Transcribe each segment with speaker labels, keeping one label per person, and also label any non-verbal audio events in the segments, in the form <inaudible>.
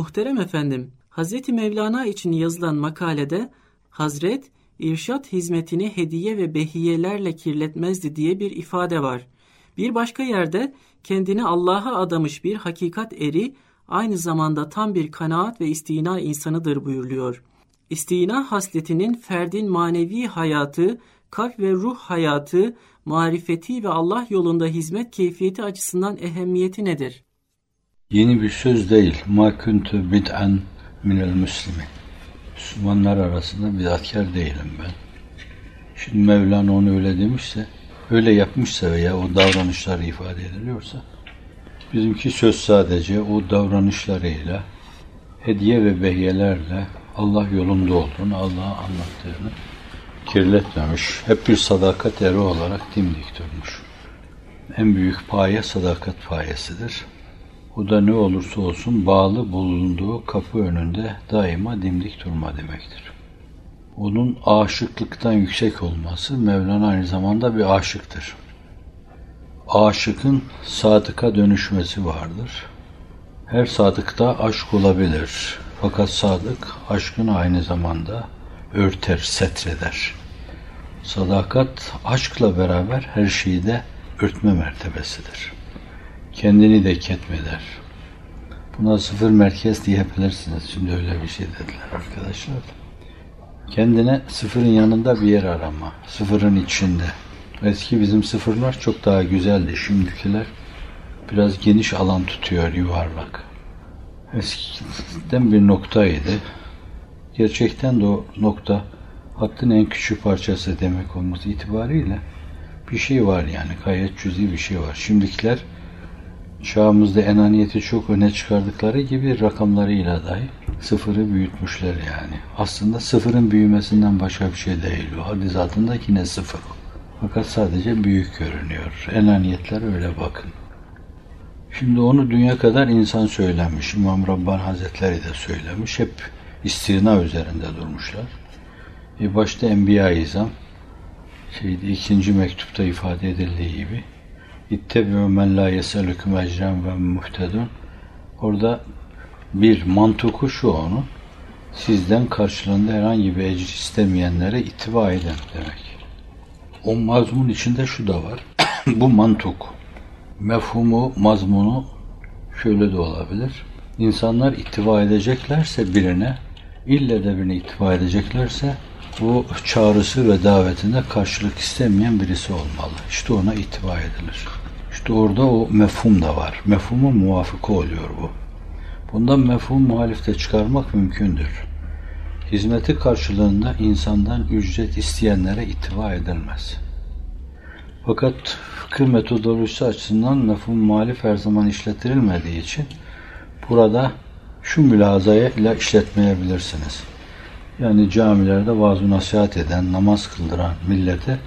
Speaker 1: Muhterem efendim, Hazreti Mevlana için yazılan makalede Hazret irşat hizmetini hediye ve behiyelerle kirletmezdi diye bir ifade var. Bir başka yerde kendini Allah'a adamış bir hakikat eri aynı zamanda tam bir kanaat ve istina insanıdır buyuruluyor. İstina hasletinin ferdin manevi hayatı, kalp ve ruh hayatı, marifeti ve Allah yolunda hizmet keyfiyeti açısından ehemmiyeti nedir?
Speaker 2: Yeni bir söz değil. Ma kuntu bid'an minel müslimi. Müslümanlar arasında bidatkar değilim ben. Şimdi Mevlana onu öyle demişse, öyle yapmışsa veya o davranışları ifade ediliyorsa, bizimki söz sadece o davranışlarıyla, hediye ve behiyelerle Allah yolunda olduğunu, Allah'a anlattığını kirletmemiş. Hep bir sadakat eri olarak dimdik durmuş. En büyük paye sadakat payesidir. Bu da ne olursa olsun bağlı bulunduğu kapı önünde daima dimdik durma demektir. Onun aşıklıktan yüksek olması Mevlana aynı zamanda bir aşıktır. Aşıkın sadıka dönüşmesi vardır. Her sadıkta aşk olabilir. Fakat sadık aşkın aynı zamanda örter, setreder. Sadakat aşkla beraber her şeyi de örtme mertebesidir. Kendini de ketmeder. Buna sıfır merkez diyebilirsiniz. Şimdi öyle bir şey dediler arkadaşlar. Kendine sıfırın yanında bir yer arama. Sıfırın içinde. Eski bizim sıfırlar çok daha güzeldi. Şimdikiler biraz geniş alan tutuyor yuvarlak. Eskiden bir noktaydı. Gerçekten de o nokta hattın en küçük parçası demek olması itibariyle bir şey var yani gayet cüzi bir şey var. Şimdikiler çağımızda enaniyeti çok öne çıkardıkları gibi rakamlarıyla dahi sıfırı büyütmüşler yani. Aslında sıfırın büyümesinden başka bir şey değil o. Hadi zatında yine sıfır. Fakat sadece büyük görünüyor. Enaniyetler öyle bakın. Şimdi onu dünya kadar insan söylemiş. İmam Rabbani Hazretleri de söylemiş. Hep istina üzerinde durmuşlar. E başta Enbiya-i İzam şeydi, ikinci mektupta ifade edildiği gibi İttebi'u men la yeselüküm ecren ve muhtedun orada bir mantuku şu onun sizden karşılığında herhangi bir ecir istemeyenlere ittiba edin demek. O mazmun içinde şu da var. <clears throat> Bu mantuk mefhumu, mazmunu şöyle de olabilir. İnsanlar ittiba edeceklerse birine, ille de birine ittiba edeceklerse bu çağrısı ve davetinde karşılık istemeyen birisi olmalı. İşte ona ittiba edilir. İşte orada o mefhum da var. Mefhumu muvafık oluyor bu. Bundan mefhum muhalifte çıkarmak mümkündür. Hizmeti karşılığında insandan ücret isteyenlere ittiba edilmez. Fakat fıkıh metodolojisi açısından mefhum muhalif her zaman işletilmediği için burada şu mülazaya ile işletmeyebilirsiniz. Yani camilerde vaaz nasihat eden, namaz kıldıran millete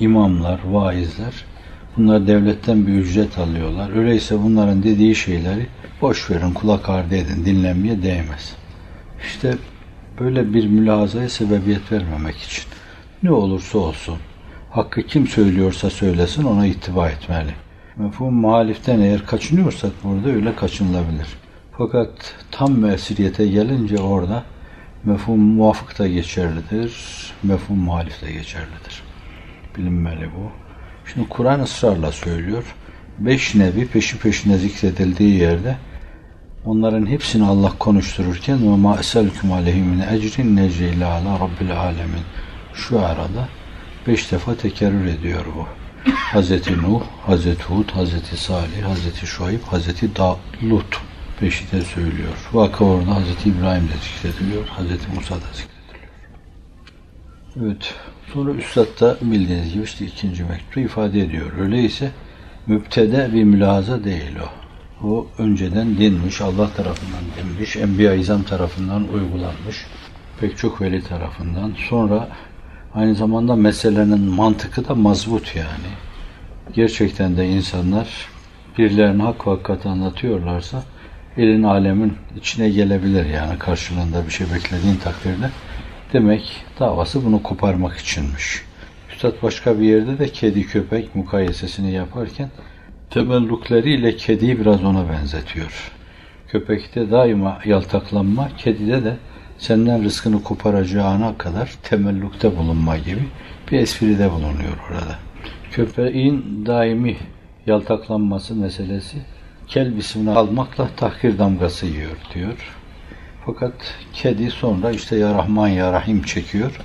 Speaker 2: imamlar, vaizler bunlar devletten bir ücret alıyorlar. Öyleyse bunların dediği şeyleri boş verin, kulak ardı edin, dinlenmeye değmez. İşte böyle bir mülazaya sebebiyet vermemek için ne olursa olsun hakkı kim söylüyorsa söylesin ona ittiba etmeli. Mefhum muhaliften eğer kaçınıyorsak burada öyle kaçınılabilir. Fakat tam mesiriyete gelince orada mefhum muvafık da geçerlidir, mefhum muhalif de geçerlidir. Bilinmeli bu. Şimdi Kur'an ısrarla söylüyor. Beş nebi peşi peşine zikredildiği yerde onların hepsini Allah konuştururken ve ma eselküm aleyhi min ecrin necri ala rabbil alemin şu arada beş defa tekerrür ediyor bu. <laughs> Hazreti Nuh, Hazreti Hud, Hazreti Salih, Hazreti Şuayb, Hazreti Lut peşi de söylüyor. Vaka orada Hazreti İbrahim de zikrediliyor, Hazreti Musa da zikrediliyor. Evet. Sonra Üstad da bildiğiniz gibi işte ikinci mektupta ifade ediyor. Öyleyse müptede bir mülaza değil o. O önceden dinmiş, Allah tarafından dinmiş, Enbiya İzam tarafından uygulanmış, pek çok veli tarafından. Sonra Aynı zamanda meselenin mantıkı da mazbut yani. Gerçekten de insanlar birilerine hak ve hakikat anlatıyorlarsa elin alemin içine gelebilir yani karşılığında bir şey beklediğin takdirde. Demek davası bunu koparmak içinmiş. Üstad başka bir yerde de kedi köpek mukayesesini yaparken temelluklarıyla kediyi biraz ona benzetiyor. Köpekte daima yaltaklanma, kedide de senden rızkını koparacağına kadar temellukta bulunma gibi bir espride bulunuyor orada. Köpeğin daimi yaltaklanması meselesi kel ismini almakla tahkir damgası yiyor diyor. Fakat kedi sonra işte ya Rahman ya Rahim çekiyor.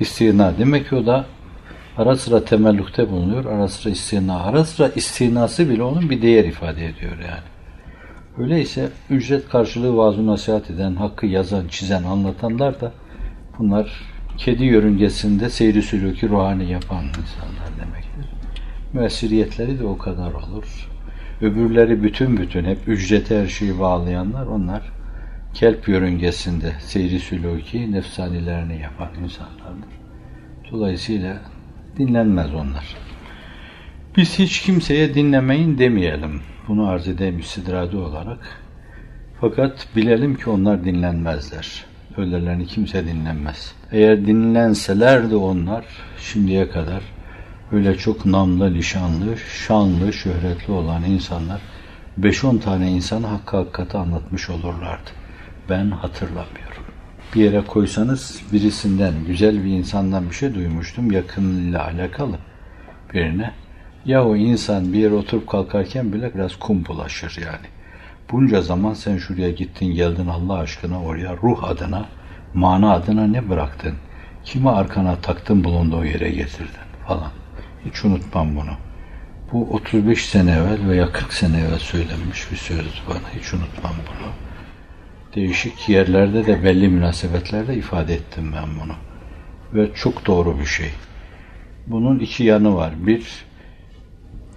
Speaker 2: İstina. Demek ki o da ara sıra temellukte bulunuyor, ara sıra istina. Ara sıra istinası bile onun bir değer ifade ediyor yani. Öyleyse ücret karşılığı vaaz nasihat eden, hakkı yazan, çizen, anlatanlar da bunlar kedi yörüngesinde seyri sülükü ruhani yapan insanlar demektir. Müessiriyetleri de o kadar olur. Öbürleri bütün bütün hep ücrete her şeyi bağlayanlar onlar kelp yörüngesinde seyri sülûki nefsanilerini yapan insanlardır. Dolayısıyla dinlenmez onlar. Biz hiç kimseye dinlemeyin demeyelim. Bunu arz edeyim istidradi olarak. Fakat bilelim ki onlar dinlenmezler. Öylelerini kimse dinlenmez. Eğer dinlenseler de onlar şimdiye kadar öyle çok namlı, lişanlı, şanlı, şöhretli olan insanlar 5-10 tane insanı hakkı hakikati anlatmış olurlardı. Ben hatırlamıyorum. Bir yere koysanız birisinden, güzel bir insandan bir şey duymuştum yakınıyla alakalı birine. Ya o insan bir yere oturup kalkarken bile biraz kum bulaşır yani. Bunca zaman sen şuraya gittin geldin Allah aşkına oraya ruh adına, mana adına ne bıraktın? Kimi arkana taktın bulunduğu yere getirdin falan. Hiç unutmam bunu. Bu 35 sene evvel veya 40 sene evvel söylenmiş bir sözdü bana. Hiç unutmam bunu. Değişik yerlerde de belli münasebetlerde ifade ettim ben bunu. Ve çok doğru bir şey. Bunun iki yanı var. Bir,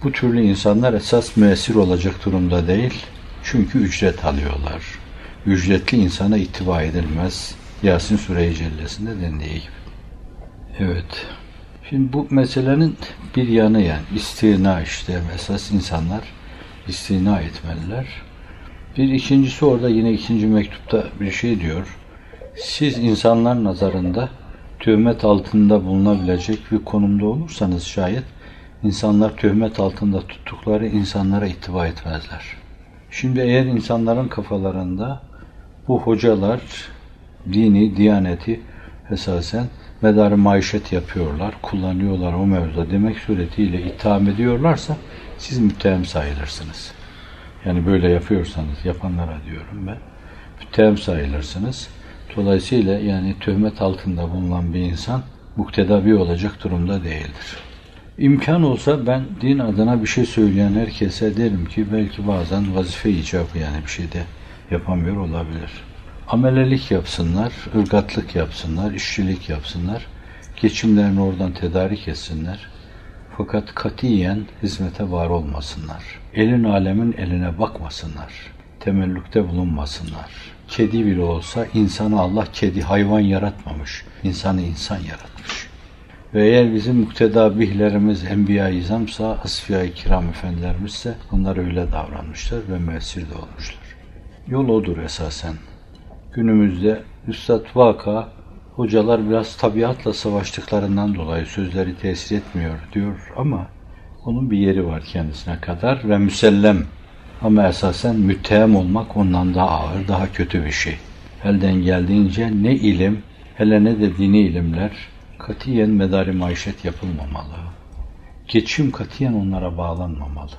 Speaker 2: bu türlü insanlar esas müessir olacak durumda değil. Çünkü ücret alıyorlar. Ücretli insana ittiba edilmez. Yasin Sure-i Cellesi'nde dendiği gibi. Evet. Şimdi bu meselenin bir yanı yani istina işte esas insanlar istina etmeliler. Bir ikincisi orada yine ikinci mektupta bir şey diyor. Siz insanlar nazarında töhmet altında bulunabilecek bir konumda olursanız şayet insanlar töhmet altında tuttukları insanlara ittiba etmezler. Şimdi eğer insanların kafalarında bu hocalar dini, diyaneti esasen medarı maişet yapıyorlar, kullanıyorlar o mevzuda demek suretiyle itham ediyorlarsa siz müttehem sayılırsınız. Yani böyle yapıyorsanız, yapanlara diyorum ben, müttehem sayılırsınız. Dolayısıyla yani töhmet altında bulunan bir insan muktedabi olacak durumda değildir. İmkan olsa ben din adına bir şey söyleyen herkese derim ki belki bazen vazife icabı yani bir şey de yapamıyor olabilir. Amelelik yapsınlar, ırgatlık yapsınlar, işçilik yapsınlar, geçimlerini oradan tedarik etsinler. Fakat katiyen hizmete var olmasınlar. Elin alemin eline bakmasınlar. Temellükte bulunmasınlar. Kedi bile olsa insanı Allah kedi hayvan yaratmamış. İnsanı insan yaratmış. Ve eğer bizim muktedabihlerimiz Enbiya-i İzamsa, Asfiya-i Kiram Efendilerimizse onlar öyle davranmışlar ve müessir de olmuşlar. Yol odur esasen. Günümüzde Üstad Vaka hocalar biraz tabiatla savaştıklarından dolayı sözleri tesir etmiyor diyor ama onun bir yeri var kendisine kadar ve müsellem ama esasen müttehem olmak ondan daha ağır, daha kötü bir şey. Elden geldiğince ne ilim, hele ne de dini ilimler katiyen medari maişet yapılmamalı. Geçim katiyen onlara bağlanmamalı.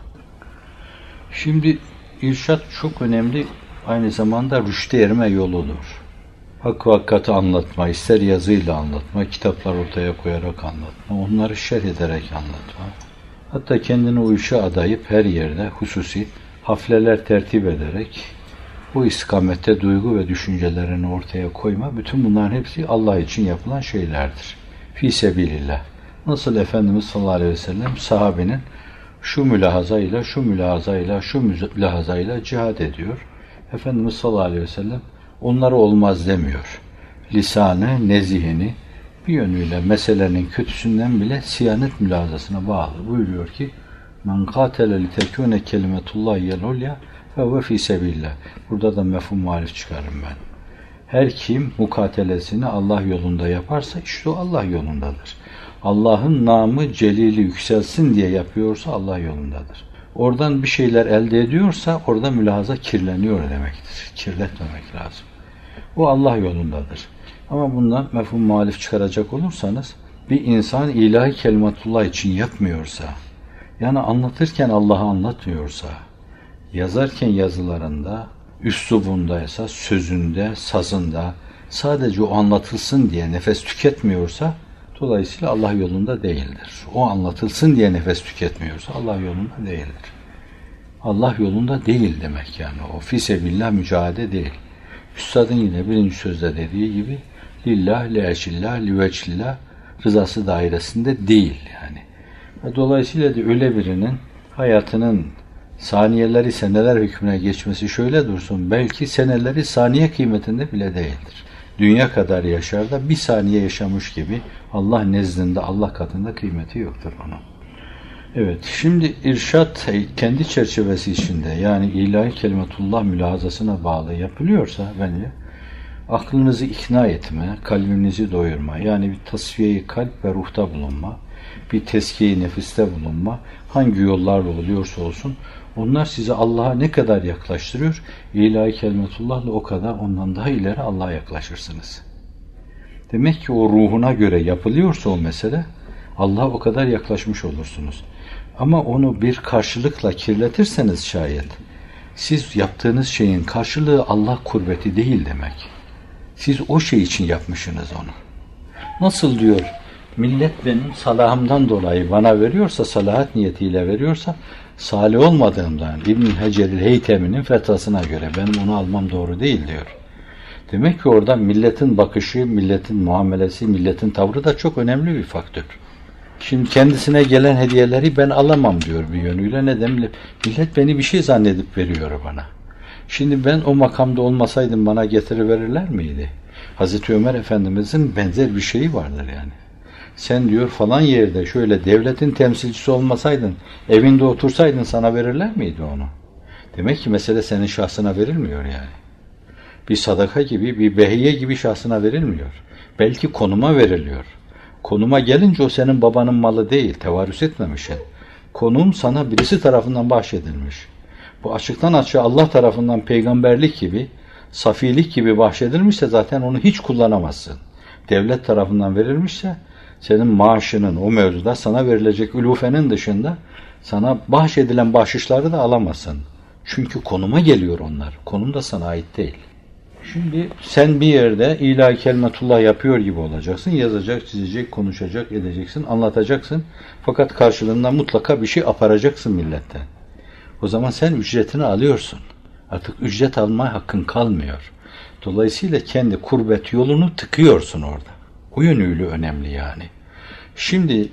Speaker 2: Şimdi irşat çok önemli, aynı zamanda rüşte erme yoludur. Hakkı hakikati anlatma, ister yazıyla anlatma, kitaplar ortaya koyarak anlatma, onları şerh ederek anlatma. Hatta kendini işe adayıp her yerde hususi hafleler tertip ederek bu istikamette duygu ve düşüncelerini ortaya koyma, bütün bunların hepsi Allah için yapılan şeylerdir. Fi sebilillah. Nasıl Efendimiz sallallahu aleyhi ve sellem sahabenin şu mülahazayla, şu mülahazayla, şu mülahazayla cihad ediyor. Efendimiz sallallahu aleyhi ve sellem onları olmaz demiyor. Lisanı, nezihini bir yönüyle meselenin kötüsünden bile siyanet mülahazasına bağlı. Buyuruyor ki Men katele li tekune kelimetullahi yel ulya ve ve fi sebillah. Burada da mefhum muhalif çıkarım ben. Her kim mukatelesini Allah yolunda yaparsa işte o Allah yolundadır. Allah'ın namı celili yükselsin diye yapıyorsa Allah yolundadır. oradan bir şeyler elde ediyorsa orada mülahaza kirleniyor demektir. Kirletmemek lazım. Bu Allah yolundadır. Ama bundan mefhum muhalif çıkaracak olursanız bir insan ilahi kelimatullah için yapmıyorsa yani anlatırken Allah'ı anlatmıyorsa yazarken yazılarında üslubundaysa, sözünde, sazında sadece o anlatılsın diye nefes tüketmiyorsa dolayısıyla Allah yolunda değildir. O anlatılsın diye nefes tüketmiyorsa Allah yolunda değildir. Allah yolunda değil demek yani. O fisebillah mücadele değil. Üstadın yine birinci sözde dediği gibi lillah, leeşillah, liveçillah rızası dairesinde değil yani. Dolayısıyla da öyle birinin hayatının saniyeleri seneler hükmüne geçmesi şöyle dursun. Belki seneleri saniye kıymetinde bile değildir. Dünya kadar yaşar da bir saniye yaşamış gibi Allah nezdinde, Allah katında kıymeti yoktur onun. Evet, şimdi irşat kendi çerçevesi içinde yani ilahi kelimetullah mülahazasına bağlı yapılıyorsa bence aklınızı ikna etme, kalbinizi doyurma, yani bir tasfiyeyi kalp ve ruhta bulunma, bir teskiye nefiste bulunma, hangi yollarla oluyorsa olsun, onlar sizi Allah'a ne kadar yaklaştırıyor, ilahi kelimetullahla o kadar ondan daha ileri Allah'a yaklaşırsınız. Demek ki o ruhuna göre yapılıyorsa o mesele, Allah'a o kadar yaklaşmış olursunuz. Ama onu bir karşılıkla kirletirseniz şayet, siz yaptığınız şeyin karşılığı Allah kurbeti değil demek. Siz o şey için yapmışsınız onu. Nasıl diyor, millet benim salahımdan dolayı bana veriyorsa, salahat niyetiyle veriyorsa, salih olmadığımdan İbn-i Hecer'il Heytemi'nin fetvasına göre benim onu almam doğru değil diyor. Demek ki orada milletin bakışı, milletin muamelesi, milletin tavrı da çok önemli bir faktör. Şimdi kendisine gelen hediyeleri ben alamam diyor bir yönüyle. Neden? Millet beni bir şey zannedip veriyor bana. Şimdi ben o makamda olmasaydım bana getiriverirler miydi? Hazreti Ömer Efendimizin benzer bir şeyi vardır yani. Sen diyor falan yerde şöyle devletin temsilcisi olmasaydın, evinde otursaydın sana verirler miydi onu? Demek ki mesele senin şahsına verilmiyor yani. Bir sadaka gibi, bir behiye gibi şahsına verilmiyor. Belki konuma veriliyor. Konuma gelince o senin babanın malı değil, tevarüs etmemişsin. Konum sana birisi tarafından bahşedilmiş. Bu açıktan açığa Allah tarafından peygamberlik gibi, safilik gibi bahşedilmişse zaten onu hiç kullanamazsın. Devlet tarafından verilmişse senin maaşının o mevzuda sana verilecek ülufenin dışında sana bahşedilen bahşişleri de alamazsın. Çünkü konuma geliyor onlar. Konum da sana ait değil. Şimdi sen bir yerde ilahi kelimetullah yapıyor gibi olacaksın. Yazacak, çizecek, konuşacak, edeceksin, anlatacaksın. Fakat karşılığında mutlaka bir şey aparacaksın milletten. O zaman sen ücretini alıyorsun. Artık ücret alma hakkın kalmıyor. Dolayısıyla kendi kurbet yolunu tıkıyorsun orada. O yönüyle önemli yani. Şimdi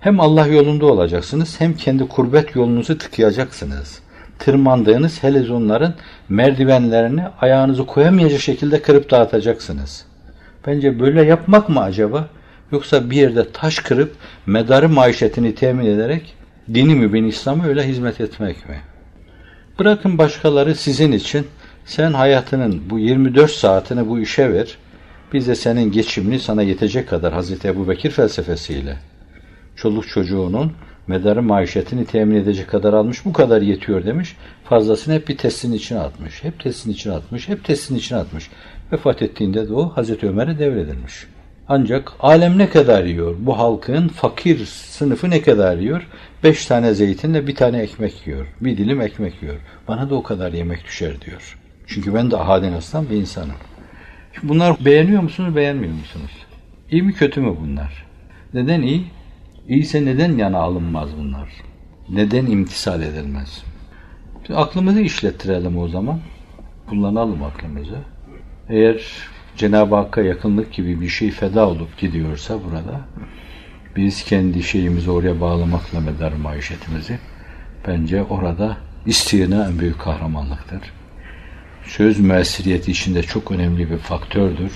Speaker 2: hem Allah yolunda olacaksınız hem kendi kurbet yolunuzu tıkayacaksınız. Tırmandığınız helezonların merdivenlerini ayağınızı koyamayacak şekilde kırıp dağıtacaksınız. Bence böyle yapmak mı acaba? Yoksa bir yerde taş kırıp medarı maişetini temin ederek dini mübin İslam'a öyle hizmet etmek mi? Bırakın başkaları sizin için sen hayatının bu 24 saatini bu işe ver. Biz de senin geçimini sana yetecek kadar Hazreti Ebu Bekir felsefesiyle çoluk çocuğunun medarı maişetini temin edecek kadar almış bu kadar yetiyor demiş. Fazlasını hep bir testin içine atmış. Hep testin içine atmış. Hep testin içine atmış. Vefat ettiğinde de o Hazreti Ömer'e devredilmiş. Ancak alem ne kadar yiyor? Bu halkın fakir sınıfı ne kadar yiyor? Beş tane zeytinle bir tane ekmek yiyor. Bir dilim ekmek yiyor. Bana da o kadar yemek düşer diyor. Çünkü ben de ahadin aslan bir insanım. Bunlar beğeniyor musunuz, beğenmiyor musunuz? İyi mi kötü mü bunlar? Neden iyi? İyiyse neden yana alınmaz bunlar? Neden imtisal edilmez? Aklımızı işlettirelim o zaman. Kullanalım aklımızı. Eğer Cenab-ı Hakk'a yakınlık gibi bir şey feda olup gidiyorsa burada biz kendi şeyimizi oraya bağlamakla medar maişetimizi bence orada istiyene en büyük kahramanlıktır. Söz müessiriyeti içinde çok önemli bir faktördür.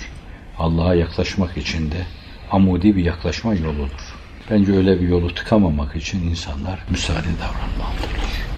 Speaker 2: Allah'a yaklaşmak için de amudi bir yaklaşma yoludur. Bence öyle bir yolu tıkamamak için insanlar müsaade davranmalıdırlar.